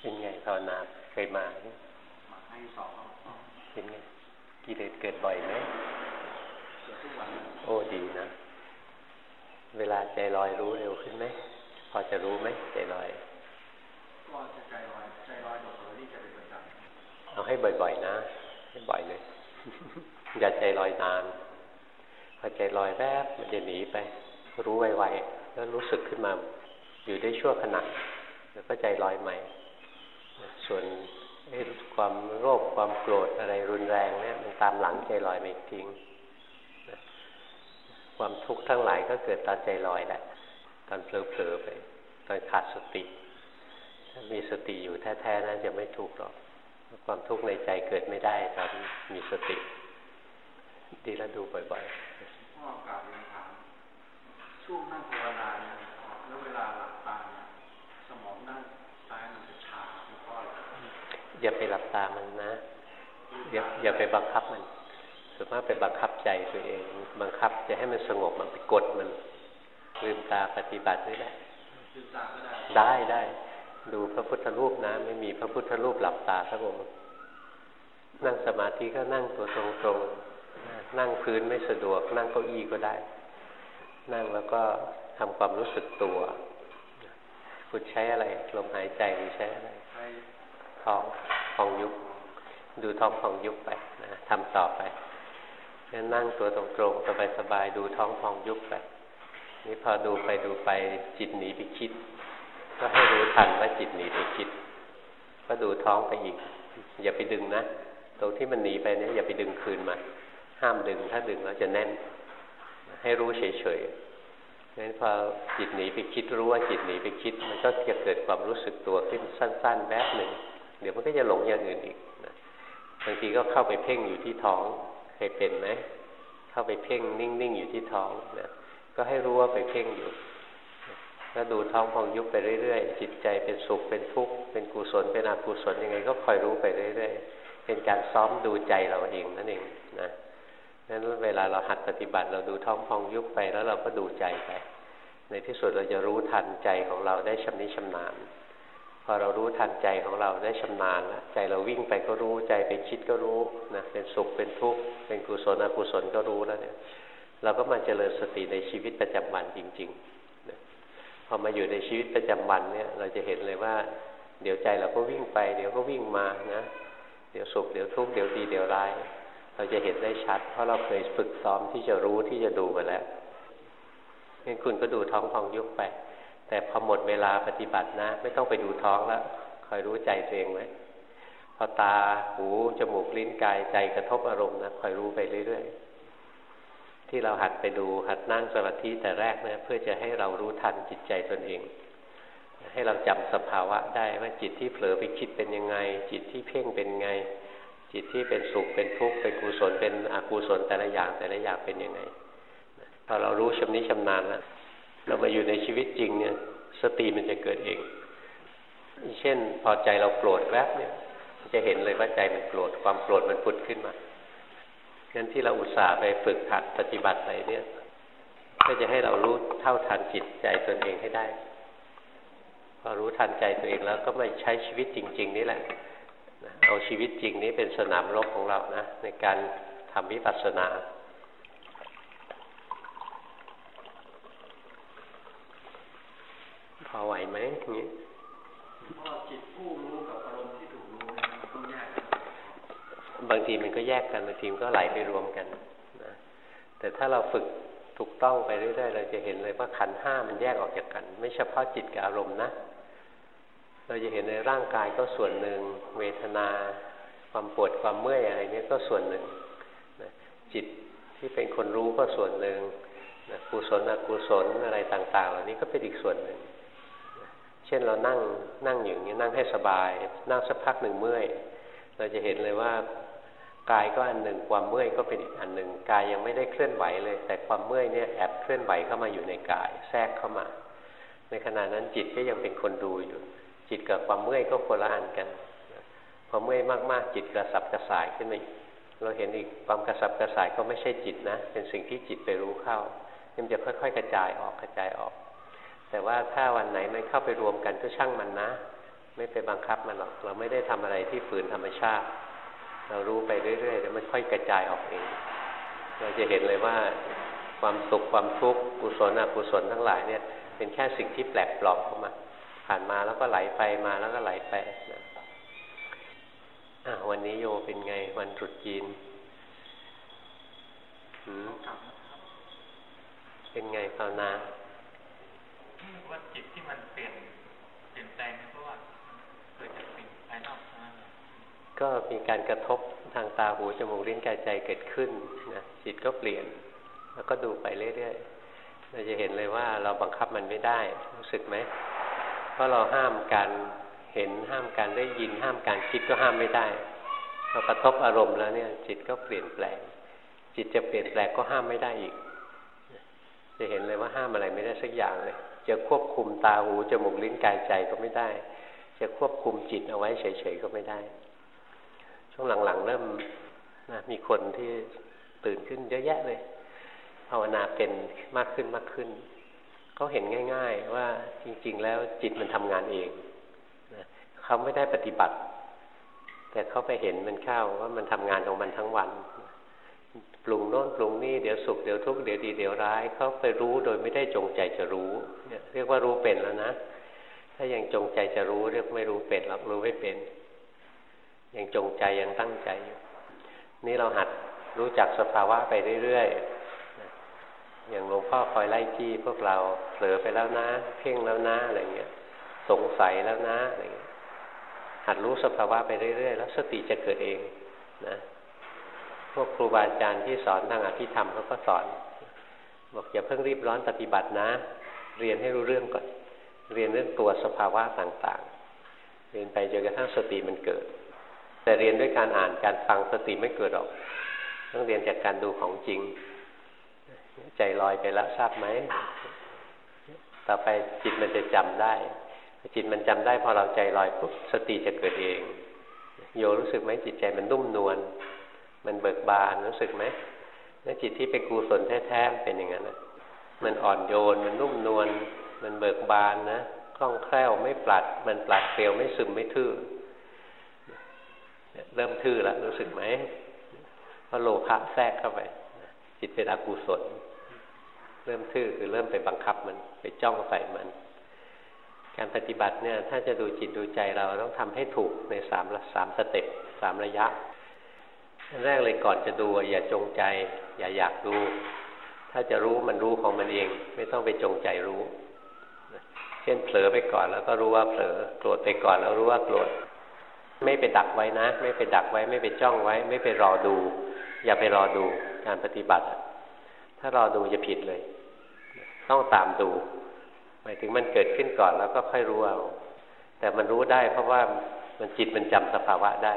เป็นไงภาวนาเคยมามาให้สองเป็นไงกิเลสเกิดบ่อยไหมเกิดทุกวันโอ้ดีนะ เวลาใจลอยรู้เร็วขึ้นไหมพอจะรู้ไหมใจลอยก็จะใจลอยใจลอยหมดเลยนี่จะเป็นประจำเอาให้บ่อยๆนะให้บ่อยเลยอย่าใจลอยนานพอใจลอยแวบมันจะหนีไป รู้ไวๆแล้วรู้สึกขึ้นมา อยู่ได้ชั่วขณะแล้วก็ใจลอยใหม่ ส่วนความโรคความโกรธอะไรรุนแรงเนี่ยมันตามหลังใจลอยไม่ทิ้งความทุกข์ทั้งหลายก็เกิดตอนใจลอยแหละ ตอนเผลอๆไป ตอนขาดสติ ถ้ามีสติอยู่แท้ๆนั้นจะไม่ทุกข์หรอก ความทุกข์ในใจเกิดไม่ได้ตอนมีสติ ดีแล้วดูบ่อยๆพ่อกลับเรียนถามช่วงนั่งภาวนาเนี่ยแล้วเวลาหลับตาสมองนั่งซ้ายมันจะชาเพราะอะไรอย่าไปหลับ ตามันนะอย่าอย่าไปบังคับมันส่วนมากไปบังคับใจตัวเอง บังคับจะให้มันสงบมันไปกดมันลืมตาปฏิบัติได้ได้ได้ได้ดูพระพุทธรูปนะ ไม่มีพระพุทธรูปหลับตาสักองค์นั่งสมาธิก็นั่งตัวตรงๆนั่งพื้นไม่สะดวก นั่งเก้าอี้ก็ได้ นั่งแล้วก็ทำความรู้สึกตัวคุณใช้อะไรลมหายใจหรือใช้อะไรท้อง ฟองยุบดูท้องฟองยุบไปนะทำต่อไปงั้นนั่งตัวตรงๆสบายๆดูท้องฟองยุบไปนี่พอดูไปดูไปจิตหนีไปคิด ก็ให้รู้ทันว่าจิตหนีไปคิด ก็ดูท้องไปอีก อย่าไปดึงนะตรงที่มันหนีไปเนี่ยอย่าไปดึงคืนมาห้ามดึงถ้าดึงแล้วจะแน่น ให้รู้เฉยๆงั้นพอจิตหนีไปคิดรู้ว่าจิตหนีไปคิด มันก็จะเกิดความรู้สึกตัวขึ้นสั้น ๆ แวบหนึ่ง เดี๋ยวมันก็จะหลงอย่างอื่นอีกบางทีก็เข้าไปเพ่งอยู่ที่ท้องเคยเป็นไหมเข้าไปเพ่งนิ่งๆอยู่ที่ท้องนะก็ให้รู้ว่าไปเพ่งอยู่ก็ดูท้องพองยุบไปเรื่อยๆจิตใจเป็นสุขเป็นทุกข์เป็นกุศลเป็นอกุศลยังไง ก็คอยรู้ไปเรื่อยๆเป็นการซ้อมดูใจเราเองนั่นเองนะนั้นเวลาเราหัดปฏิบัติเราดูท้องพองยุบไปแล้วเราก็ดูใจไป ในที่สุดเราจะรู้ทันใจของเราได้ชำนิชำนาญ พอเรารู้ทันใจของเราได้ชำนาญแล้วใจเราวิ่งไปก็รู้ใจไปคิดก็รู้นะเป็นสุขเป็นทุกข์เป็นกุศลอกุศลก็รู้แล้วเนี่ย เราก็มาเจริญสติในชีวิตประจำวันจริงๆนะพอมาอยู่ในชีวิตประจำวันเนี่ย เราจะเห็นเลยว่า เดี๋ยวใจเราก็วิ่งไป เดี๋ยวก็วิ่งมานะเดี๋ยวสุขเดี๋ยวทุกข์เดี๋ยวดีเดี๋ยวร้าย เราจะเห็นได้ชัด เพราะเราเคยฝึกซ้อมที่จะรู้ที่จะดูมาแล้วงั้นคุณก็ดูท้องพองยุบไป แต่พอหมดเวลาปฏิบัตินะ ไม่ต้องไปดูท้องแล้วคอยรู้ใจตัวเองไว้พอตาหูจมูกลิ้นกายใจกระทบอารมณ์นะคอยรู้ไปเรื่อยๆ ที่เราหัดไปดูหัดนั่งสมาธิแต่แรกนะเพื่อจะให้เรารู้ทันจิตใจตนเอง ให้เราจำสภาวะได้ว่าจิตที่เผลอไปคิดเป็นยังไง จิตที่เพ่งเป็นไง จิตที่เป็นสุขเป็นทุกข์เป็นกุศลเป็นอกุศลแต่ละอย่างแต่ละอย่างเป็นยังไงพอเรารู้ชำนิชำนาญแล้ว เรามาอยู่ในชีวิตจริงเนี่ย สติมันจะเกิดเอง เช่นพอใจเราโกรธแวบเนี่ย จะเห็นเลยว่าใจมันโกรธความโกรธมันพุดขึ้นมางั้นที่เราอุตส่าห์ไปฝึกหัดปฏิบัติอะไรเนี่ย ก็จะให้เรารู้เท่าทันจิตใจตนเองให้ได้ พอรู้ทันใจตัวเองแล้วก็มาใช้ชีวิตจริง ๆ นี่แหละเอาชีวิตจริงนี้เป็นสนามรบของเรานะ ในการทำวิปัสสนา อไหวไหมอย่างนี้จิตผู้รู้กับอารมณ์ที่ถูกรู้ต้องแยกบางทีมันก็แยกกันบางทีมันก็ไหลไปรวมกันนะแต่ถ้าเราฝึกถูกต้องไปเรื่อยๆเราจะเห็นเลยว่าขันห้ามันแยกออกจากกัน ไม่เฉพาะจิตกับอารมณ์นะ เราจะเห็นในร่างกายก็ส่วนหนึ่ง เวทนา ความปวดความเมื่อยอะไรนี้ก็ส่วนหนึ่งนะจิตที่เป็นคนรู้ก็ส่วนหนึ่งนะกุศลอกุศลอะไรต่าง ๆ เหล่านี้ก็เป็นอีกส่วนหนึ่ง เช่นเรานั่งนั่งอย่างนี้นั่งให้สบาย นั่งสักพักหนึ่งเมื่อย เราจะเห็นเลยว่ากายก็อันหนึ่งความเมื่อยก็เป็นอีกอันหนึ่งกายยังไม่ได้เคลื่อนไหวเลย แต่ความเมื่อยเนี่ยแอบเคลื่อนไหวเข้ามาอยู่ในกาย แทรกเข้ามา ในขณะนั้นจิตก็ยังเป็นคนดูอยู่ จิตกับความเมื่อยก็คนละอันกันความเมื่อยมากๆจิตกระสับกระส่ายขึ้นมาเราเห็นอีกความกระสับกระส่ายก็ไม่ใช่จิตนะ เป็นสิ่งที่จิตไปรู้เข้ามันจะค่อย ๆ กระจายออกกระจายออก แต่ว่าถ้าวันไหนมันเข้าไปรวมกันก็ช่างมันนะ ไม่ไปบังคับมันหรอก เราไม่ได้ทำอะไรที่ฝืนธรรมชาติ เรารู้ไปเรื่อยๆแล้วมันค่อยกระจายออกเอง เราจะเห็นเลยว่าความสุขความทุกข์กุศลอกุศลทั้งหลายเนี่ย เป็นแค่สิ่งที่แปลกปลอมเข้ามา ผ่านมาแล้วก็ไหลไปมาแล้วก็ไหลไปนะวันนี้โยเป็นไงวันตรุษจีนเป็นไงภาวนา ว่าจิตที่มันเปลี่ยนเปลี่ยนแปลงเพราะว่าเกิดจากสิ่งภายนอกนะก็มีการกระทบทางตาหูจมูกลิ้นกายใจเกิดขึ้นนะจิตก็เปลี่ยน แล้วก็ดูไปเรื่อยๆเราจะเห็นเลยว่าเราบังคับมันไม่ได้รู้สึกไหมเพราะเราห้ามการเห็นห้ามการได้ยินห้ามการคิดก็ห้ามไม่ได้เรากระทบอารมณ์แล้วเนี่ย จิตก็เปลี่ยนแปลง จิตจะเปลี่ยนแปลงก็ห้ามไม่ได้อีก จะเห็นเลยว่าห้ามอะไรไม่ได้สักอย่างเลย จะควบคุมตาหูจมูกลิ้นกายใจก็ไม่ได้ จะควบคุมจิตเอาไว้เฉยๆก็ไม่ได้ ช่วงหลังๆ เริ่มนะมีคนที่ตื่นขึ้นเยอะแยะเลยภาวนาเป็นมากขึ้นมากขึ้นเขาเห็นง่าย ๆ ว่าจริง ๆ แล้วจิตมันทำงานเองนะเขาไม่ได้ปฏิบัติ แต่เขาไปเห็นมันเข้าว่ามันทำงานของมันทั้งวัน ปรุงโน้นปรุงนี่เดี๋ยวสุขเดี๋ยวทุกข์เดี๋ยวดีเดี๋ยวร้ายเขาไปรู้โดยไม่ได้จงใจจะรู้เนี่ยเรียกว่ารู้เป็นแล้วนะ ถ้ายังจงใจจะรู้เรียกไม่รู้เป็นหรอกรู้ไม่เป็น ยังจงใจยังตั้งใจอยู่นี่เราหัดรู้จักสภาวะไปเรื่อยๆอย่างหลวงพ่อคอยไล่จี้พวกเราเผลอไปแล้วนะ เพ่งแล้วนะอะไรเงี้ยสงสัยแล้วนะอะไรเงี้ยหัดรู้สภาวะไปเรื่อยๆ แล้วสติจะเกิดเอง วกครูบาอาจารย์ที่สอนทางอภิธรรมเขาก็สอน บอกอย่าเพิ่งรีบร้อนปฏิบัตินะ เรียนให้รู้เรื่องก่อน เรียนเรื่องตัวสภาวะต่างๆ เรียนไปจนกระทั่งสติมันเกิด แต่เรียนด้วยการอ่านการฟังสติไม่เกิดหรอก ต้องเรียนจากการดูของจริง ใจลอยไปแล้วทราบไหม ต่อไปจิตมันจะจำได้ จิตมันจำได้พอเราใจลอยปุ๊บสติจะเกิดเอง โยรู้สึกไหมจิตใจมันนุ่มนวล มันเบิกบานรู้สึกไหมแล้วจิตที่เป็นกุศลแท้ๆเป็นอย่างนั้นมันอ่อนโยน มันนุ่มนวล มันเบิกบานนะคล่องแคล่วไม่ปลัด มันปลัดเปลียวไม่ซึมไม่ทื่อเริ่มทื่อล้วรู้สึกไหมเพราะโลภะแทรกเข้าไป จิตเป็นอกุศล เริ่มทื่อคือเริ่มไปบังคับมันไปจ้องใส่มัน การปฏิบัติเนี่ย ถ้าจะดูจิตดูใจเราต้องทำให้ถูกในสามสามสเต็ปสามระยะ แรกเลยก่อนจะดูอย่าจงใจ อย่าอยากดู ถ้าจะรู้มันรู้ของมันเอง ไม่ต้องไปจงใจรู้ เช่นเผลอไปก่อนแล้วก็รู้ว่าเผลอโกรธไปก่อนแล้วรู้ว่าโกรธไม่ไปดักไว้นะ ไม่ไปดักไว้ ไม่ไปจ้องไว้ ไม่ไปรอดู อย่าไปรอดูการปฏิบัติ ถ้ารอดูจะผิดเลย ต้องตามดูหมายถึงมันเกิดขึ้นก่อนแล้วก็ค่อยรู้เอาแต่มันรู้ได้เพราะว่ามันจิตมันจำสภาวะได้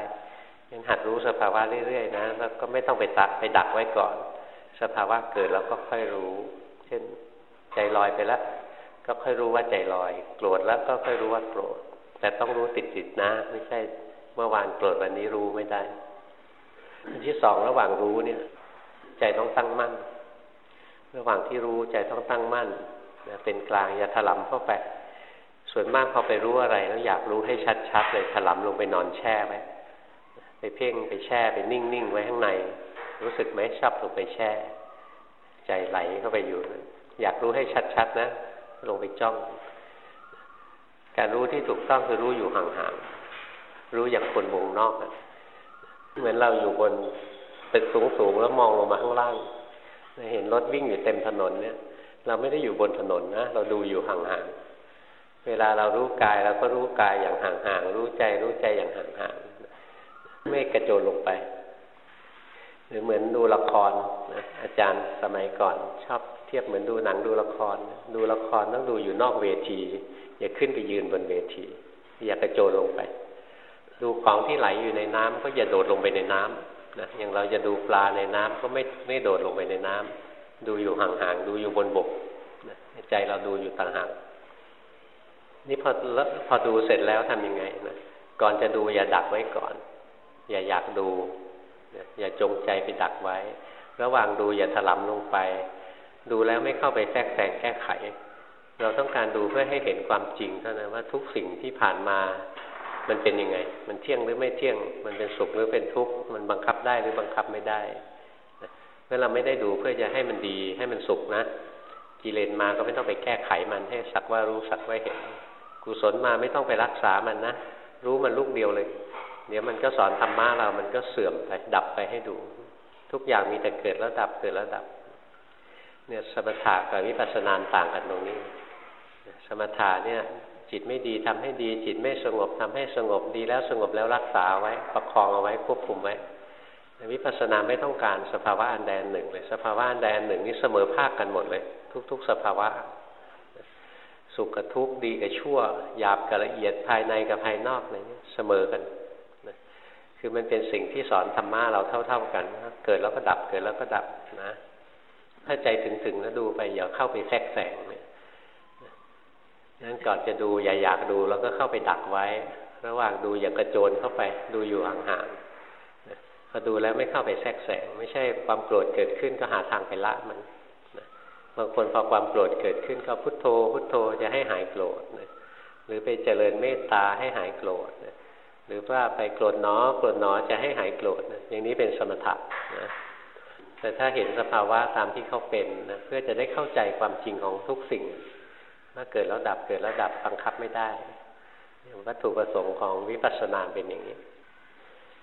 ยังหัดรู้สภาวะเรื่อยๆนะแล้วก็ไม่ต้องไปตักไปดักไว้ก่อน สภาวะเกิดแล้วก็ค่อยรู้ เช่นใจลอยไปแล้วก็ค่อยรู้ว่าใจลอย โกรธแล้วก็ค่อยรู้ว่าโกรธแต่ต้องรู้ติดๆนะ ไม่ใช่เมื่อวานโกรธวันนี้รู้ไม่ได้อันที่สองระหว่างรู้เนี่ย ใจต้องตั้งมั่น ระหว่างที่รู้ใจต้องตั้งมั่นนะเป็นกลางอย่าถลำเข้าไป ส่วนมากพอไปรู้อะไรแล้วอยากรู้ให้ชัดๆเลยถลำลงไปนอนแช่ไว้ ไปเพ่งไปแช่ไปนิ่งๆไว้ข้างใน รู้สึกไหมชอบลงไปแช่ ใจไหลเข้าไปอยู่ อยากรู้ให้ชัดๆนะ ลงไปจ้อง การรู้ที่ถูกต้องคือรู้อยู่ห่างๆรู้อย่างคนวงนอกอะเหมือนเราอยู่บนตึกสูงๆแล้วมองลงมาข้างล่างเห็นรถวิ่งอยู่เต็มถนนเนี่ย เราไม่ได้อยู่บนถนนนะเราดูอยู่ห่างๆเวลาเรารู้กายเราก็รู้กายอย่างห่างๆรู้ใจรู้ใจอย่างห่างๆ ไม่กระโจนลงไป หรือเหมือนดูละครนะอาจารย์สมัยก่อน ชอบเทียบเหมือนดูหนังดูละคร ดูละครต้องดูอยู่นอกเวที อย่าขึ้นไปยืนบนเวที อย่ากระโจนลงไป ดูของที่ไหลอยู่ในน้ำก็อย่าโดดลงไปในน้ำนะอย่างเราจะดูปลาในน้ำก็ไม่ไม่โดดลงไปในน้ำดูอยู่ห่างๆดูอยู่บนบกนะใจเราดูอยู่ต่างหากนี่พอพอดูเสร็จแล้วทำยังไงนะก่อนจะดูอย่าดักไว้ก่อน อย่าอยากดูอย่าจงใจไปดักไว้ ระหว่างดูอย่าถลำลงไป ดูแล้วไม่เข้าไปแทรกแซงแก้ไข เราต้องการดูเพื่อให้เห็นความจริงเท่านั้นว่าทุกสิ่งที่ผ่านมา มันเป็นยังไง มันเที่ยงหรือไม่เที่ยง มันเป็นสุขหรือเป็นทุกข์ มันบังคับได้หรือบังคับไม่ได้เมื่อเราไม่ได้ดูเพื่อจะให้มันดีให้มันสุขนะ กิเลสมาก็ไม่ต้องไปแก้ไขมันให้สักว่ารู้สักว่าเห็น กุศลมาไม่ต้องไปรักษามันนะ รู้มันลูกเดียวเลย เดี๋ยวมันก็สอนธรรมะเรา มันก็เสื่อมไปดับไปให้ดู ทุกอย่างมีแต่เกิดแล้วดับเกิดแล้วดับ เนี่ยสมถะกับวิปัสสนาต่างกันตรงนี้ สมถะเนี่ย จิตไม่ดีทำให้ดี จิตไม่สงบทำให้สงบดีแล้วสงบแล้วรักษาไว้ ประคองเอาไว้ควบคุมไว้วิปัสสนาไม่ต้องการสภาวะอันใดอันหนึ่งเลยสภาวะอันใดอันหนึ่งนี่เสมอภาคกันหมดเลย ทุก ๆ สภาวะ สุขกับทุกข์ดีกับชั่วหยาบกับละเอียดภายในกับภายนอกอะไรนี้เสมอกัน คือมันเป็นสิ่งที่สอนธรรมะเราเท่า ๆกัน เกิดแล้วก็ดับ เกิดแล้วก็ดับนะ ถ้าใจถึงๆแล้วดูไปอย่าเข้าไปแทรกแซงเนี่ยนั้นก่อนจะดูอย่าอยากดูแล้วก็เข้าไปดักไว้ ระหว่างดูอย่ากระโจนเข้าไปดูอยู่ห่างๆพอดูแล้วไม่เข้าไปแทรกแซงไม่ใช่ความโกรธเกิดขึ้นก็หาทางไปละมันบางคนพอความโกรธเกิดขึ้นก็พุทโธ พุทโธจะให้หายโกรธหรือไปเจริญเมตตาให้หายโกรธ หรือว่าไปโกรธหนอโกรธหนอจะให้หายโกรธอย่างนี้เป็นสมถะนะแต่ถ้าเห็นสภาวะตามที่เขาเป็นนะเพื่อจะได้เข้าใจความจริงของทุกสิ่งว่าเกิดแล้วดับเกิดแล้วดับบังคับไม่ได้วัตถุประสงค์ของวิปัสสนาเป็นอย่างนี้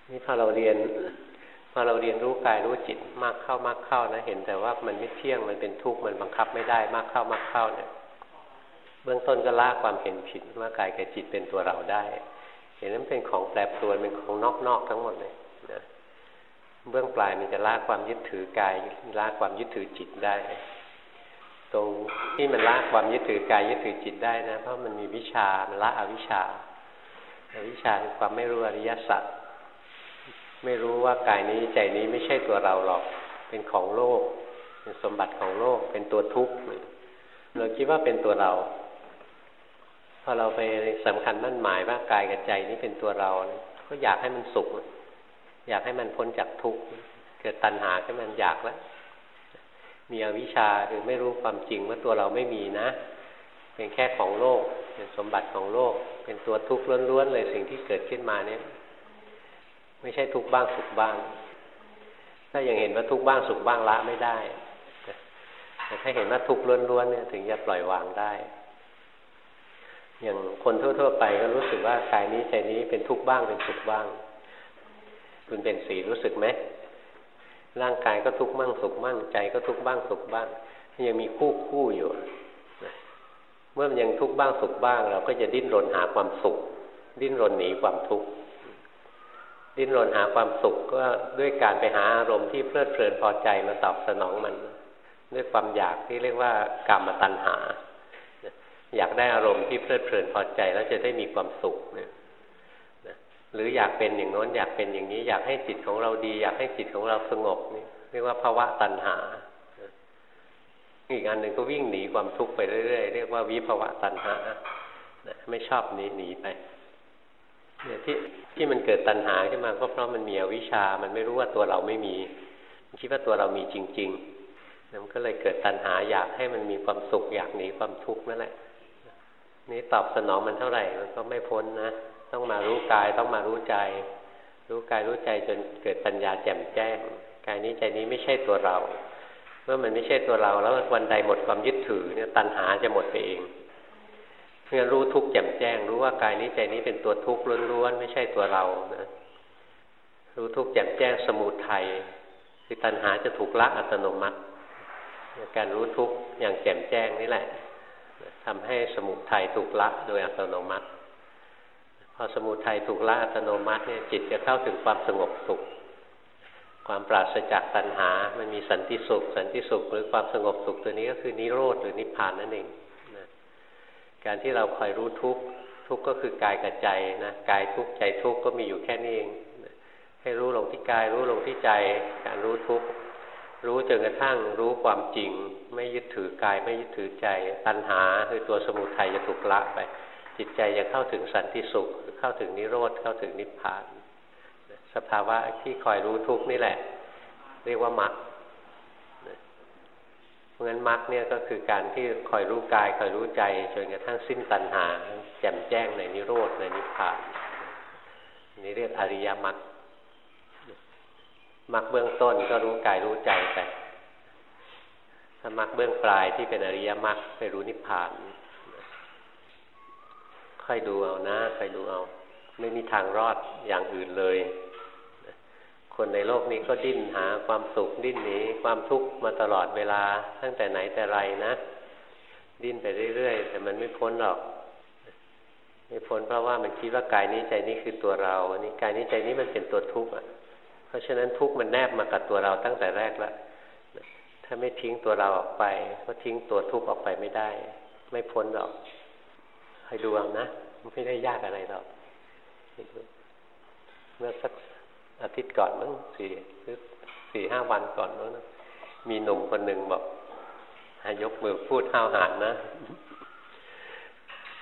นี่พอเราเรียนพอเราเรียนรู้กายรู้จิตมากเข้ามากเข้านะเห็นแต่ว่ามันไม่เที่ยงมันเป็นทุกข์มันบังคับไม่ได้มากเข้ามากเข้าเนี่ย เบื้องต้นก็ละความเห็นผิดว่ากายกับจิตเป็นตัวเราได้ เห็นนั้นเป็นของแปรปรวนเป็นของนอกๆทั้งหมดเลยนะเบื้องปลายมันจะละความยึดถือกายละความยึดถือจิตได้ ตรงที่มันละความยึดถือกายยึดถือจิตได้นะ เพราะมันมีวิชามันละอวิชชาอวิชชาคือความไม่รู้อริยสัจไม่รู้ว่ากายนี้ใจนี้ไม่ใช่ตัวเราหรอก เป็นของโลก เป็นสมบัติของโลก เป็นตัวทุกข์เราคิดว่าเป็นตัวเรา พอเราไปสำคัญมั่นหมายว่ากายกับใจนี้เป็นตัวเรา ก็อยากให้มันสุข อยากให้มันพ้นจากทุกข์เกิดตัณหาขึ้นมันอยากแล้วมีอวิชชาหรือไม่รู้ความจริงว่าตัวเราไม่มีนะ เป็นแค่ของโลก เป็นสมบัติของโลก เป็นตัวทุกข์ล้วนๆเลยสิ่งที่เกิดขึ้นมาเนี่ย ไม่ใช่ทุกข์บ้างสุขบ้าง ถ้ายังเห็นว่าทุกข์บ้างสุขบ้างละไม่ได้แต่ถ้าเห็นว่าทุกข์ล้วนๆเนี่ย ถึงจะปล่อยวางได้ อย่างคนทั่ว ๆ ไปก็รู้สึกว่ากายนี้ใจนี้เป็นทุกข์บ้างเป็นสุขบ้าง คุณเป็นสีรู้สึกไหมร่างกายก็ทุกข์บ้างสุขบ้างใจก็ทุกข์บ้างสุขบ้างยังมีคู่คู่อยู่เมื่อมันยังทุกข์บ้างสุขบ้าง เราก็จะดิ้นรนหาความสุข ดิ้นรนหนีความทุกข์ดิ้นรนหาความสุขก็ด้วยการไปหาอารมณ์ที่เพลิดเพลินพอใจมาตอบสนองมัน ด้วยความอยากที่เรียกว่ากรรมตัณหา อยากได้อารมณ์ที่เพลิดเพลินพอใจแล้วจะได้มีความสุขเนี่ยหรืออยากเป็นอย่างโน้นอยากเป็นอย่างนี้อยากให้จิตของเราดี อยากให้จิตของเราสงบนี่เรียกว่าภาวะตัณหา อีกอันหนึ่งก็วิ่งหนีความทุกข์ไปเรื่อยๆเรียกว่าวิภาวะตัณหาไม่ชอบหนีหนีไปเนี่ยที่ที่มันเกิดตัณหาขึ้นมาก็เพราะมันมีอวิชชา มันไม่รู้ว่าตัวเราไม่มีมันคิดว่าตัวเรามีจริงๆมันก็เลยเกิดตัณหาอยากให้มันมีความสุขอยากหนีความทุกข์นั่นแหละ นี่ตอบสนองมันเท่าไหร่มันก็ไม่พ้นนะ ต้องมารู้กายต้องมารู้ใจ รู้กายรู้ใจจนเกิดปัญญาแจ่มแจ้ง กายนี้ใจนี้ไม่ใช่ตัวเรา เมื่อมันไม่ใช่ตัวเราแล้ววันใดหมดความยึดถือเนี่ยตัณหาจะหมดไปเองเพื่อรู้ทุกข์แจ่มแจ้ง รู้ว่ากายนี้ใจนี้เป็นตัวทุกข์ล้วนๆไม่ใช่ตัวเรานะรู้ทุกข์แจ่มแจ้งสมุทัยคือตัณหาจะถูกละอัตโนมัติ การรู้ทุกข์อย่างแจ่มแจ้งนี่แหละ ทำให้สมุทัยถูกละโดยอัตโนมัติ พอสมุทัยถูกละอัตโนมัติเนี่ยจิตจะเข้าถึงความสงบสุข ความปราศจากตัณหา มันมีสันติสุข สันติสุขหรือความสงบสุขตัวนี้ก็คือนิโรธหรือนิพพานนั่นเองการที่เราคอยรู้ทุกข์ทุกข์ก็คือกายกับใจนะกายทุกข์ใจทุกข์ก็มีอยู่แค่นี้เองให้รู้ลงที่กายรู้ลงที่ใจการรู้ทุกข์รู้จนกระทั่งรู้ความจริง ไม่ยึดถือกายไม่ยึดถือใจ ตัณหาคือตัวสมุทัยจะถูกละไป จิตใจจะเข้าถึงสันติสุข เข้าถึงนิโรธเข้าถึงนิพพาน สภาวะที่คอยรู้ทุกข์นี่แหละ เรียกว่ามรรคราะงั้นมรรคเนี่ยก็คือการที่คอยรู้กายคอยรู้ใจจนกระทั่งสิ้นตัณหา แจ่มแจ้งในนิโรธในนิพพานนี่เรียกอริยมรรคมรรคเบื้องต้นก็รู้กายรู้ใจไป ถ้ามรรคเบื้องปลายที่เป็นอริยมรรคไปรู้นิพพาน ค่อยดูเอานะค่อยดูเอา ไม่มีทางรอดอย่างอื่นเลย คนในโลกนี้ก็ดิ้นหาความสุขดิ้นหนีความทุกข์มาตลอดเวลาตั้งแต่ไหนแต่ไรนะ ดิ้นไปเรื่อยๆ แต่มันไม่พ้นหรอกไม่พ้นเพราะว่ามันคิดว่ากายนี้ใจนี้คือตัวเราอันนี้กายนี้ใจนี้มันเป็นตัวทุกข์อะ เพราะฉะนั้นทุกข์มันแนบมากับตัวเราตั้งแต่แรกแล้ว ถ้าไม่ทิ้งตัวเราออกไป ก็ทิ้งตัวทุกข์ออกไปไม่ได้ ไม่พ้นหรอกให้ดูเอานะไม่ได้ยากอะไรหรอกเมื่อสักอาทิตย์ก่อนมั้งสี่หรือสี่ห้าวันก่อนมั้งมีหนุ่มคนหนึ่งบอกหายกมือพูดห้าวหาญนะ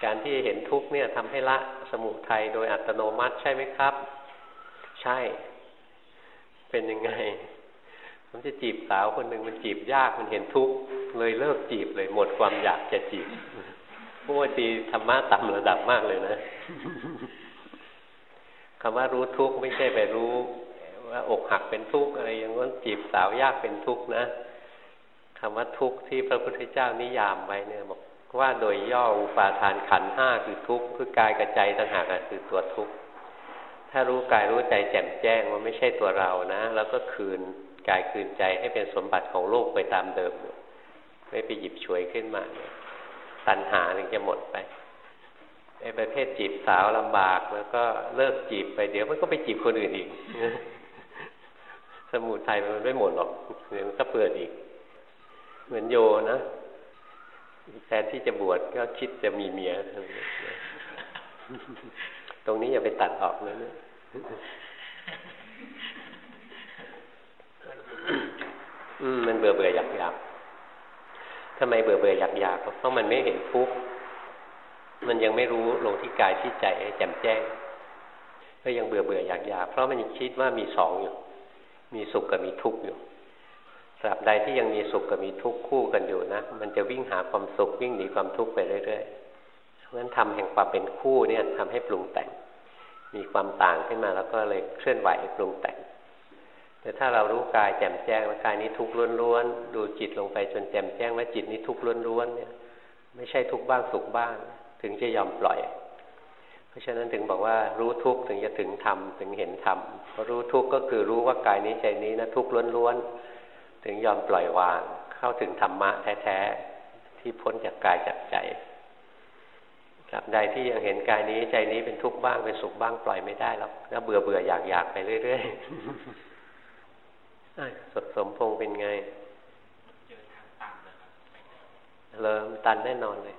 การที่เห็นทุกข์เนี่ยทำให้ละสมุทัยโดยอัตโนมัติใช่ไหมครับ ใช่ เป็นยังไง มันจะจีบสาวคนหนึ่งมันจีบยากมันเห็นทุกข์เลยเลิกจีบเลยหมดความอยากจะจีบพวกตีธรรมะต่ำระดับมากเลยนะคำว่ารู้ทุกข์ไม่ใช่ไปรู้ว่าอกหักเป็นทุกข์อะไรอย่างนั้นจีบสาวยากเป็นทุกข์นะคำว่าทุกข์ที่พระพุทธเจ้านิยามไว้เนี่ยบอกว่าโดยย่ออุปาทานขันห้าคือทุกข์คือกายกับใจต่างหากคือตัวทุกข์ถ้ารู้กายรู้ใจแจ่มแจ้งว่าไม่ใช่ตัวเรานะ แล้วก็คืน กายคืนใจให้เป็นสมบัติของโลกไปตามเดิม ไม่ไปหยิบฉวยขึ้นมาตัณหาถึงจะหมดไปไอ้ประเภทจีบสาวลำบากแล้วก็เลิกจีบไปเดี๋ยวมันก็ไปจีบคนอื่นอีก สมุทัยมันไม่หมดหรอกเดี๋ยวมันก็เปิดอีก เหมือนโยนะแทนที่จะบวชก็คิดจะมีเมีย ตรงนี้อย่าไปตัดออกเลยนะ อืม มันเบื่อเบื่ออยากอยากทำไมเบื่อเบื่ออยากอยากเพราะมันไม่เห็นทุกข์มันยังไม่รู้ลงที่กายที่ใจแจ่มแจ้ง ก็ยังเบื่อเบื่ออยากอยากเพราะมันยังคิดว่ามีสองอยู่ มีสุขกับมีทุกข์อยู่ตราบใดที่ยังมีสุขกับมีทุกข์คู่กันอยู่นะ มันจะวิ่งหาความสุขวิ่งหนีความทุกข์ไปเรื่อยๆ เพราะฉะนั้นทำแห่งความเป็นคู่เนี่ยทำให้ปรุงแต่ง มีความต่างขึ้นมาแล้วก็เลยเคลื่อนไหวปรุงแต่ง แต่ถ้าเรารู้กายแจ่มแจ้งว่ากายนี้ทุกข์ล้วนๆดูจิตลงไปจนแจ่มแจ้งว่าจิตนี้ทุกข์ล้วนๆเนี่ย ไม่ใช่ทุกข์บ้างสุขบ้าง ถึงจะยอมปล่อย เพราะฉะนั้นถึงบอกว่ารู้ทุกข์ถึงจะถึงธรรมถึงเห็นธรรมเพราะรู้ทุกข์ก็คือรู้ว่ากายนี้ใจนี้นะทุกข์ล้วนๆถึงยอมปล่อยวาง เข้าถึงธรรมะแท้ๆที่พ้นจากกายจากใจตราบใดที่ยังเห็นกายนี้ใจนี้เป็นทุกข์บ้างเป็นสุขบ้างปล่อยไม่ได้หรอกแล้วเบื่อเบื่ออยากอยากไปเรื่อย ๆ สดสมพงเป็นไงเจอทางตันนะคริ่มตันแน่นอนเลย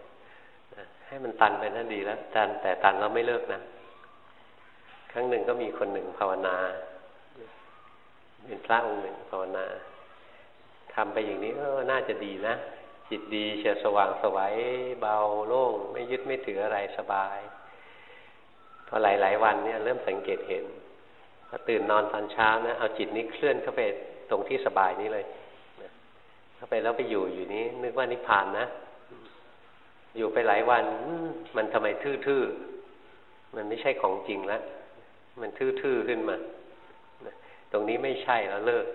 ให้มันตันไปนั่นดีแล้วตันแต่ตันเราไม่เลิกนะครั้งหนึ่งก็มีคนหนึ่งภาวนา เป็นพระองค์หนึ่งภาวนาทำไปอย่างนี้ก็น่าจะดีนะจิตดีเฉยสว่างสวัยเบาโล่ง ไม่ยึดไม่ถืออะไรสบาย พอหลาย ๆ วันเนี่ย เริ่มสังเกตเห็น พอตื่นนอนตอนเช้านะเอาจิตนี้เคลื่อนเข้าไปตรงที่สบายนี้เลยเข้าไปแล้วไปอยู่อยู่นี้ นึกว่านิพพานนะ อยู่ไปหลายวันมันทำไมทื่อๆมันไม่ใช่ของจริงแล้วมันทื่อๆขึ้นมาตรงนี้ไม่ใช่แล้วเลิก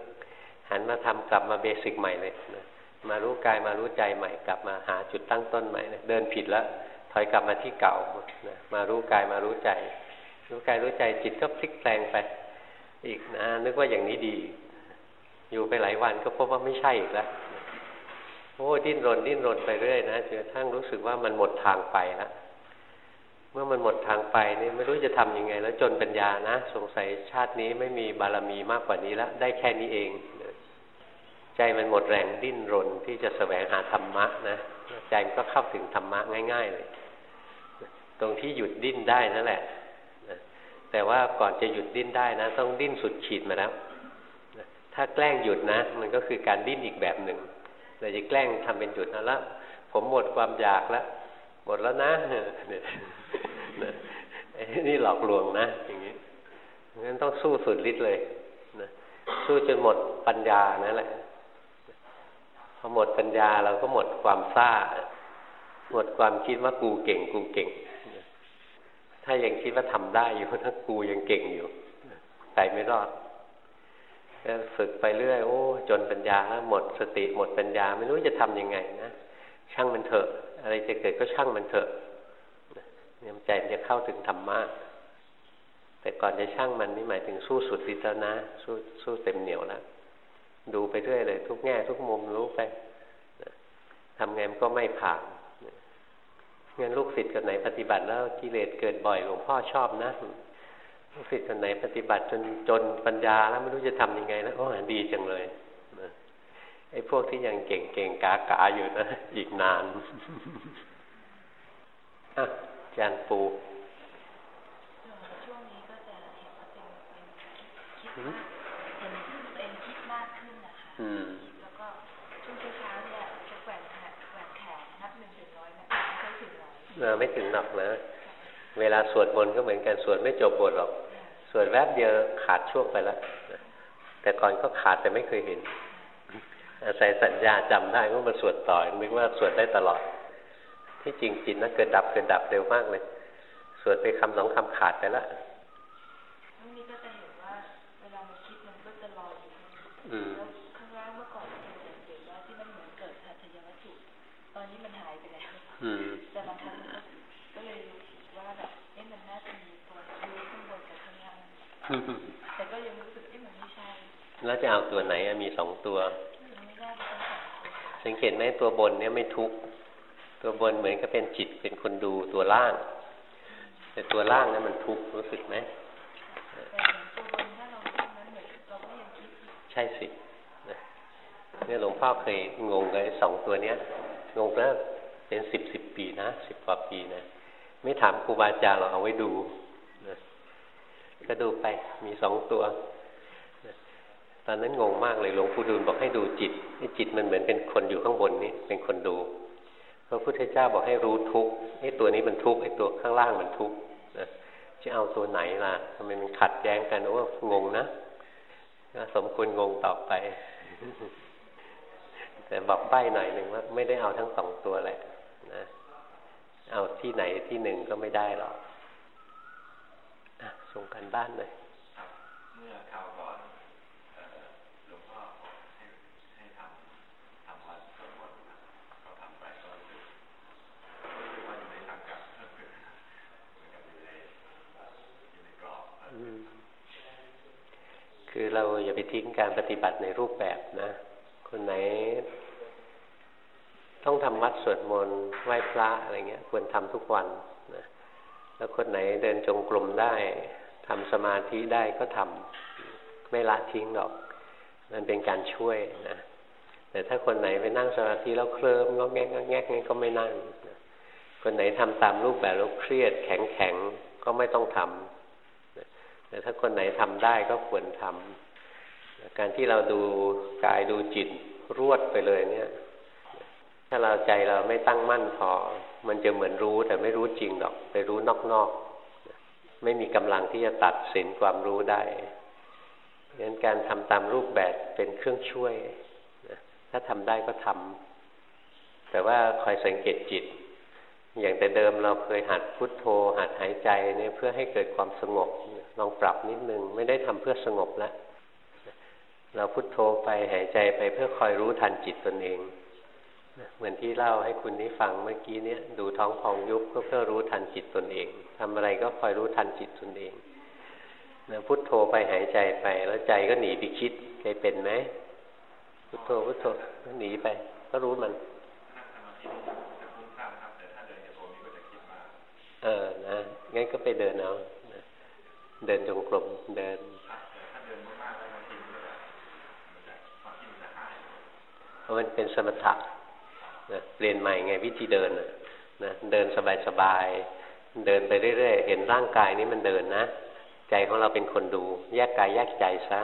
หันมาทำกลับมาเบสิกใหม่เลยนะมารู้กายมารู้ใจใหม่ กลับมาหาจุดตั้งต้นใหม่นะเดินผิดแล้วถอยกลับมาที่เก่านะมารู้กายมารู้ใจ รู้กายรู้ใจจิตก็พลิกแปลงไป อีกนะนึกว่าอย่างนี้ดี อยู่ไปหลายวันก็พบว่าไม่ใช่อีกแล้วโอ้ดิ้นรนดิ้นรนไปเรื่อยนะจนกระทั่งรู้สึกว่ามันหมดทางไปแล้วเมื่อมันหมดทางไปนี่ไม่รู้จะทํำยังไง แล้วจนปัญญานะสงสัยชาตินี้ไม่มีบารมีมากกว่านี้แล้วได้แค่นี้เอง ใจมันหมดแรงดิ้นรนที่จะแสวงหาธรรมะนะใจมันก็เข้าถึงธรรมะง่าย ๆ เลย ตรงที่หยุดดิ้นได้นั่นแหละ ว่าก่อนจะหยุดดิ้นได้นะ ต้องดิ้นสุดขีดมาแล้วถ้าแกล้งหยุดนะ มันก็คือการดิ้นอีกแบบหนึ่งแต่จะแกล้งทำเป็นหยุดนะแล้วผมหมดความอยากแล้วหมดแล้วนะนี่หลอกลวงนะ อย่างนี้งั้นต้องสู้สุดฤทธิ์เลยนะสู้จนหมดปัญญานั่นแหละพอหมดปัญญาเราก็หมดความซ่า หมดความคิดว่ากูเก่งกูเก่ง ถ้ายังคิดว่าทำได้อยู่ถ้ากูยังเก่งอยู่ไปไม่รอดก็ฝึกไปเรื่อย โอ้ จนปัญญาแล้วหมดสติหมดปัญญา ไม่รู้จะทํำยังไงนะช่างมันเถอะ อะไรจะเกิดก็ช่างมันเถอะเนี่ยใจมันจะเข้าถึงธรรมะแต่ก่อนจะช่างมันนี่หมายถึงสู้สุดฤทธิ์แล้วนะสู้สู้เต็มเหนียวแล้วดูไปเรื่อยเลย ทุกแง่ทุกมุมรู้ไปทำไงมันก็ไม่ผ่าน งั้นลูกศิษย์คนไหนปฏิบัติแล้วกิเลสเกิดบ่อยหลวงพ่อชอบนะลูกศิษย์คนไหนปฏิบัติจนจนปัญญาแล้วไม่รู้จะทํำยังไงแล้วโอ้ดีจังเลยไอ้พวกที่ยังเก่งเก่งกากาอยู่นะอีกนานอะจานปูช่วงนี้ก็จะเห็นว่าเป็นเป็นคิดมากเห็นตัวเองคิดมากขึ้นนะคะ ถึงร้อยเออไม่ถึงหนักนะ เวลาสวดมนต์ก็เหมือนกันสวดไม่จบบทหรอก สวดแวบเดียวขาดช่วงไปแล้ว แต่ก่อนก็ขาดแต่ไม่เคยเห็น อาศัยสัญญาจำได้ว่ามาสวดต่อนึกว่าสวดได้ตลอด ที่จริงจิตนะเกิดดับเกิดดับเร็วมากเลย สวดไปคำสองคำขาดไปแล้วนี่ก็จะเห็นว่าเวลามันคิดมันก็จะลอยอยู่แล้วข้างล่างเมื่อก่อนเราสังเกตว่าที่มั แต่ก็ยังรู้สึกเอ๊ะมันไม่ใช่ แล้วจะเอาตัวไหนมีสองตัว สังเกตไหมตัวบนเนี่ยไม่ทุก ตัวบนเหมือนกับเป็นจิตเป็นคนดูตัวล่าง แต่ตัวล่างนั้นมันทุกรู้สึกไหมใช่สิเนี่ยหลวงพ่อเคยงงเลยสองตัวเนี้ยงงแล้วเป็นสิบสิบปีนะสิบกว่าปีนะ ไม่ถามครูบาอาจารย์เราเอาไว้ดูนะ ก็ดูไปมีสองตัว ตอนนั้นงงมากเลยหลวงปู่ดูลบอกให้ดูจิตให้จิตมันเหมือนเป็นคนอยู่ข้างบนนี่เป็นคนดูพระพุทธเจ้าบอกให้รู้ทุกไอ้ตัวนี้มันทุกไอ้ตัวข้างล่างมันทุกนะจะเอาตัวไหนล่ะทำไมมันขัดแย้งกันว่างงนะสมควรงงต่อไป แต่บอกใบ้หน่อยหนึ่งว่า ไม่ได้เอาทั้งสองตัวแหละนะเอาที่ไหนที่หนึ่งก็ไม่ได้หรอก ส่งกันบ้านเลยเมื่อข่าวก่อนคือเราอย่าไปทิ้งการปฏิบัติในรูปแบบนะ คนไหน ต้องทำวัดสวดมนต์ไหว้พระอะไรเงี้ย ควรทำทุกวันนะแล้วคนไหนเดินจงกรมได้ ทำสมาธิได้ก็ทำไม่ละทิ้งหรอก มันเป็นการช่วยนะแต่ถ้าคนไหนไปนั่งสมาธิแล้วเคลิ้มก็แงกแงกงี้ก็ไม่นั่ง คนไหนทำตามรูปแบบแล้วเครียด แข็งแข็งก็ไม่ต้องทำแต่ถ้าคนไหนทำได้ก็ควรทำการที่เราดูกายดูจิตรวดไปเลยเนี่ย ถ้าเราใจเราไม่ตั้งมั่นพอ มันจะเหมือนรู้แต่ไม่รู้จริงหรอก ไปรู้นอกๆ ไม่มีกำลังที่จะตัดสินความรู้ได้ดังนั้นการทำตามรูปแบบเป็นเครื่องช่วยถ้าทำได้ก็ทำแต่ว่าคอยสังเกตจิต อย่างแต่เดิมเราเคยหัดพุทโธหัดหายใจเนี่ยเพื่อให้เกิดความสงบ ลองปรับนิดนึง ไม่ได้ทำเพื่อสงบแล้วเราพุทโธไปหายใจไปเพื่อคอยรู้ทันจิตตนเอง เหมือนที่เล่าให้คุณนี้ฟังเมื่อกี้เนี้ยดูท้องพองยุบก็เพื่อรู้ทันจิตตนเองทำอะไรก็คอยรู้ทันจิตตนเองนะพุทโธไปหายใจไป แล้วใจก็หนีไปคิดเคยเป็นไหมพุทโธพุทโธก็หนีไป ก็รู้มันเออนะงั้นก็ไปเดินเอาเดินจงกรมเดินเพราะมันเป็นสมถะ นะเปลี่ยนใหม่ไงวิธีเดินนะเดินสบายๆ เดินไปเรื่อยๆ เห็นร่างกายนี้มันเดินนะ ใจของเราเป็นคนดู แยกกายแยกใจซะ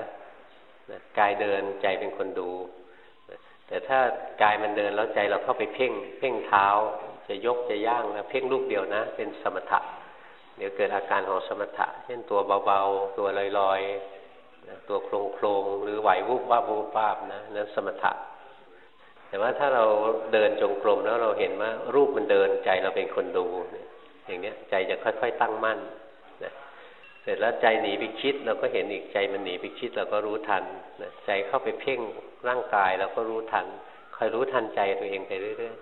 นะกายเดินใจเป็นคนดูแต่ถ้ากายมันเดินแล้วใจเราเข้าไปเพ่ง เพ่งเท้า จะยกจะย่างแล้วเพ่งลูกเดียวนะ เป็นสมถะ เดี๋ยวเกิดอาการของสมถะ เช่นตัวเบาๆ ตัวลอยๆตัวโครงๆหรือไหววุบว่าวุบวาบนะนั่นสมถะ แต่ว่าถ้าเราเดินจงกรมแล้วเราเห็นว่ารูปมันเดินใจเราเป็นคนดู อย่างเนี้ยใจจะค่อย ๆ ตั้งมั่นนะเสร็จแล้วใจหนีไปคิดเราก็เห็นอีกใจมันหนีไปคิดเราก็รู้ทันนะใจเข้าไปเพ่งร่างกายเราก็รู้ทันคอยรู้ทันใจตัวเองไปเรื่อย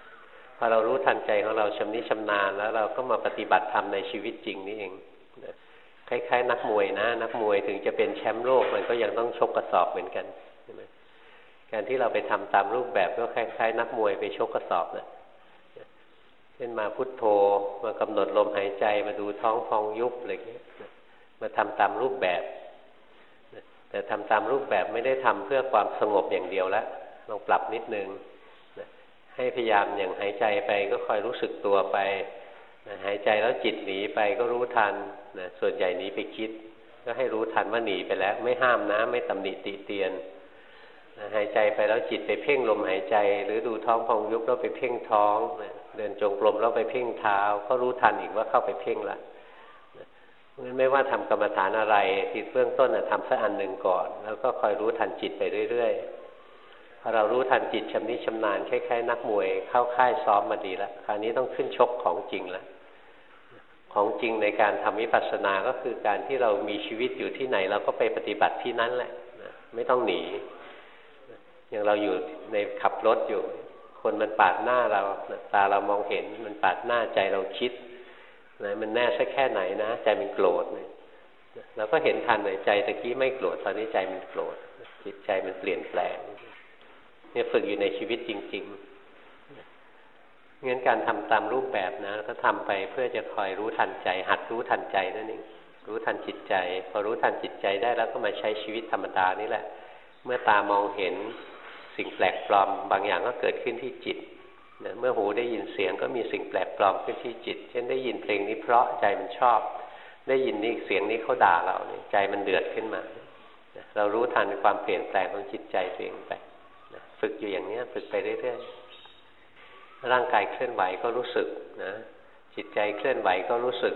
ๆพอเรารู้ทันใจของเราชำนิชำนาญแล้วเราก็มาปฏิบัติธรรมในชีวิตจริงนี่เองคล้ายๆ นักมวยนะ นักมวยถึงจะเป็นแชมป์โลกมันก็ยังต้องชกกระสอบเหมือนกัน การที่เราไปทำตามรูปแบบก็คล้ายๆ นักมวยไปชกกระสอบนะเช่นมาพุทโธมากำหนดลมหายใจมาดูท้องฟองยุบอะไรเงี้ยมาทำตามรูปแบบ แต่ทำตามรูปแบบไม่ได้ทำเพื่อความสงบอย่างเดียวแล้วลองปรับนิดนึงให้พยายามอย่างหายใจไปก็คอยรู้สึกตัวไปหายใจแล้วจิตหนีไปก็รู้ทันนะส่วนใหญ่หนีไปคิด ก็ให้รู้ทันว่าหนีไปแล้ว ไม่ห้ามนะ ไม่ตำหนิติเตียน หายใจไปแล้วจิตไปเพ่งลมหายใจ หรือดูท้องพองยุบแล้วไปเพ่งท้องเดินจงกรมแล้วไปเพ่งเท้า ก็รู้ทันอีกว่าเข้าไปเพ่งละเพราะฉะนั้นไม่ว่าทำกรรมฐานอะไรที่เบื้องต้นทำสักอันหนึ่งก่อน แล้วก็คอยรู้ทันจิตไปเรื่อยๆพอเรารู้ทันจิตชำนิชำนาญคล้ายๆนักมวย เข้าค่ายซ้อมมาดีแล้วคราวนี้ต้องขึ้นชกของจริงแล้วของจริงในการทำวิปัสสนาก็คือการที่เรามีชีวิตอยู่ที่ไหน เราก็ไปปฏิบัติที่นั้นแหละไม่ต้องหนี อย่างเราอยู่ในขับรถอยู่ คนมันปาดหน้าเราตาเรามองเห็น มันปาดหน้าใจเราคิดนะมันแน่สักแค่ไหนนะ ใจมันโกรธเลยเราก็เห็นทันเลยใจตะกี้ไม่โกรธตอนนี้ใจมันโกรธจิตใจมันเปลี่ยนแปลงเนี่ยฝึกอยู่ในชีวิตจริงๆงั้นการทำตามรูปแบบนะก็ทำไปเพื่อจะคอยรู้ทันใจ หัดรู้ทันใจนั่นเองรู้ทันจิตใจ พอรู้ทันจิตใจได้แล้วก็มาใช้ชีวิตธรรมดานี่แหละ เมื่อตามองเห็น สิ่งแปลกปลอม บางอย่างก็เกิดขึ้นที่จิตนะเมื่อหูได้ยินเสียงก็มีสิ่งแปลกปลอมขึ้นที่จิต เช่นได้ยินเพลงนี้เพราะใจมันชอบ ได้ยินนี่เสียงนี้เขาด่าเราเนี่ยใจมันเดือดขึ้นมา เรารู้ทันความเปลี่ยนแปลงของจิตใจตัวเองไปนะฝึกอยู่อย่างนี้ฝึกไปเรื่อยๆ ร่างกายเคลื่อนไหวก็รู้สึกนะ จิตใจเคลื่อนไหวก็รู้สึก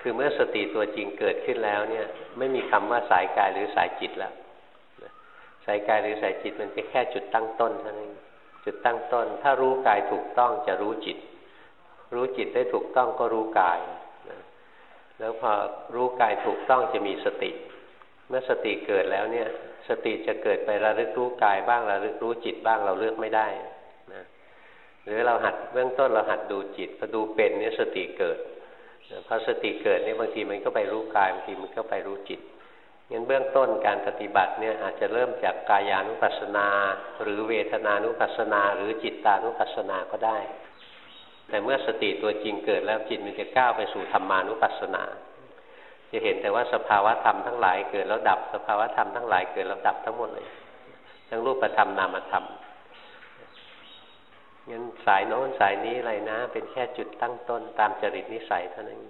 คือเมื่อสติตัวจริงเกิดขึ้นแล้วเนี่ย ไม่มีคำว่าสายกายหรือสายจิตแล้ว สายกายหรือสายจิตมันเป็นแค่จุดตั้งต้นเท่านั้นจุดตั้งต้น ถ้ารู้กายถูกต้องจะรู้จิต รู้จิตได้ถูกต้องก็รู้กายแล้วพอรู้กายถูกต้องจะมีสติ เมื่อสติเกิดแล้วเนี่ย สติจะเกิดไประลึกรู้กายบ้างระลึกรู้จิตบ้างเราเลือกไม่ได้นะหรือเราหัดเบื้องต้นเราหัดดูจิตพอดูเป็นเนี่ยสติเกิดพอสติเกิดเนี่ยบางทีมันก็ไปรู้กายบางทีมันก็ไปรู้จิต งั้นเบื้องต้นการปฏิบัติเนี่ยอาจจะเริ่มจากกายานุปัสสนา หรือเวทนานุปัสสนา หรือจิตตานุปัสสนาก็ได้ แต่เมื่อสติตัวจริงเกิดแล้วจิตมันจะก้าวไปสู่ธรรมานุปัสสนา จะเห็นแต่ว่าสภาวะธรรมทั้งหลายเกิดแล้วดับสภาวะธรรมทั้งหลายเกิดแล้วดับทั้งหมดเลย ทั้งรูปธรรมนามธรรมงั้นสายโน้นสายนี้อะไรนะ เป็นแค่จุดตั้งต้นตามจริตนิสัยเท่านั้น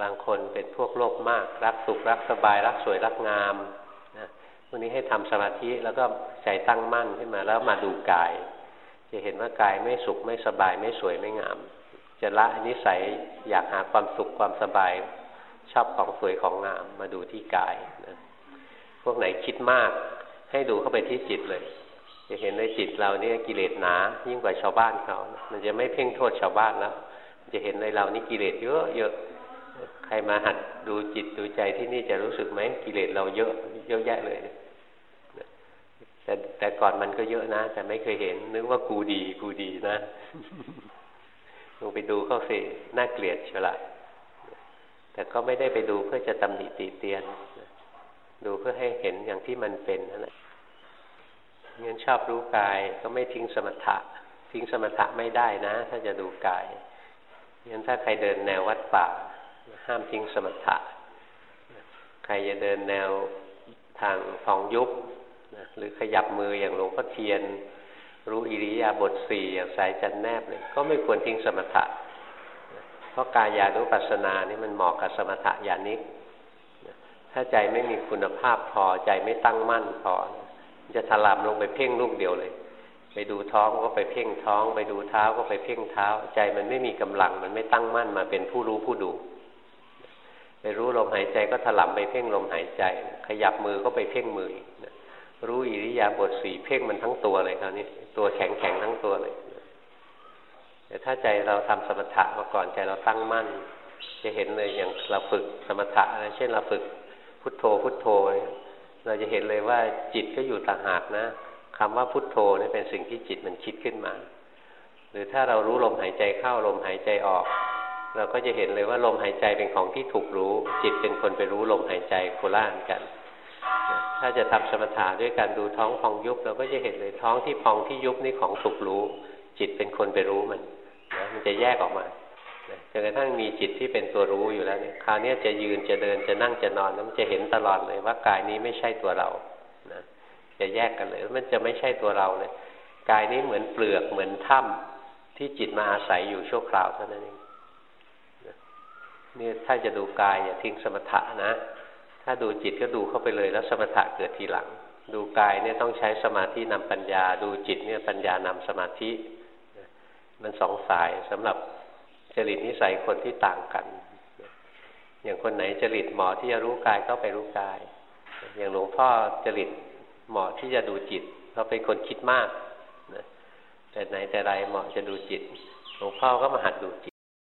บางคนเป็นพวกโลภมาก รักสุขรักสบาย รักสวยรักงามนะวกนี้ให้ทำสมาธิแล้วก็ใจตั้งมั่นขึ้นมาแล้วมาดูกาย จะเห็นว่ากายไม่สุขไม่สบายไม่สวยไม่งาม จะละนิสัยอยากหาความสุขความสบาย ชอบของสวยของงามมาดูที่กายนะพวกไหนคิดมาก ให้ดูเข้าไปที่จิตเลย จะเห็นในจิตเราเนี่ยกิเลสหนา ยิ่งกว่าชาวบ้านเขา มันจะไม่เพ่งโทษชาวบ้านแล้ว จะเห็นในเรานี่กิเลสเยอะเยอะ รมาหัดดูจิตดูใจที่นี่จะรู้สึกไหมกิเลสเราเยอะเยอะแยะเลยแต่แต่ก่อนมันก็เยอะนะ แต่ไม่เคยเห็น นึกว่ากูดี กูดีนะลงไปดูเข้าสิน่าเกลียดเชียวละแต่ก็ไม่ได้ไปดูเพื่อจะตำหนิติเตียน ดูเพื่อให้เห็นอย่างที่มันเป็นนั่นแหละงั้นชอบรู้กายก็ไม่ทิ้งสมถะ ทิ้งสมถะไม่ได้นะ ถ้าจะดูกายงั้นถ้าใครเดินแนววัดป่า ห้ามทิ้งสมถะ ใครจะเดินแนวทางฟองยุบนะหรือขยับมืออย่างหลวงพ่อเทียน รู้อิริยาบถสี่อย่างสายจันแนบเลยก็ไม่ควรทิ้งสมถะ เพราะกายานุปัสสนานี่มันเหมาะกับสมถะญาณิก ถ้าใจไม่มีคุณภาพพอใจไม่ตั้งมั่นพอจะถลำลงไปเพ่งลูกเดียวเลย ไปดูท้องก็ไปเพ่งท้อง ไปดูเท้าก็ไปเพ่งเท้า ใจมันไม่มีกำลัง มันไม่ตั้งมั่นมาเป็นผู้รู้ผู้ดู ไปรู้ลมหายใจก็ถลำไปเพ่งลมหายใจ ขยับมือก็ไปเพ่งมือรู้อิริยาบถสี่เพ่งมันทั้งตัวเลยคราวนี้ ตัวแข็งแข็งทั้งตัวเลยแต่ถ้าใจเราทำสมถะมาก่อนใจเราตั้งมั่น จะเห็นเลยอย่างเราฝึกสมถะนะเช่นเราฝึกพุทโธพุทโธ เราจะเห็นเลยว่าจิตก็อยู่ต่างหากนะคำว่าพุทโธนี่เป็นสิ่งที่จิตมันคิดขึ้นมา หรือถ้าเรารู้ลมหายใจเข้าลมหายใจออก เราก็จะเห็นเลยว่าลมหายใจเป็นของที่ถูกรู้ จิตเป็นคนไปรู้ลมหายใจโคล่านกัน ถ้าจะทำสมถะด้วยการดูท้องพองยุบ เราก็จะเห็นเลยท้องที่พองที่ยุบนี่ของถูกรู้ จิตเป็นคนไปรู้มันนะมันจะแยกออกมาจนกระทั่งมีจิตที่เป็นตัวรู้อยู่แล้วเนี่ยคราวนี้จะยืนจะเดินจะนั่งจะนอนแล้วมันจะเห็นตลอดเลยว่ากายนี้ไม่ใช่ตัวเรานะจะแยกกันเลยมันจะไม่ใช่ตัวเราเลยกายนี้เหมือนเปลือกเหมือนถ้ำที่จิตมาอาศัยอยู่ชั่วคราวเท่านั้นเอง นี่ถ้าจะดูกายอย่าทิ้งสมถะนะ ถ้าดูจิตก็ดูเข้าไปเลยแล้วสมถะเกิดทีหลัง ดูกายเนี่ยต้องใช้สมาธินำปัญญา ดูจิตเนี่ยปัญญานำสมาธิ มันสองสายสำหรับจริตนิสัยคนที่ต่างกัน อย่างคนไหนจริตเหมาะที่จะรู้กายก็ไปรู้กาย อย่างหลวงพ่อจริตเหมาะที่จะดูจิตเราเป็นคนคิดมากแต่ไหนแต่ไรเหมาะจะดูจิตหลวงพ่อก็มาหัดดูจิต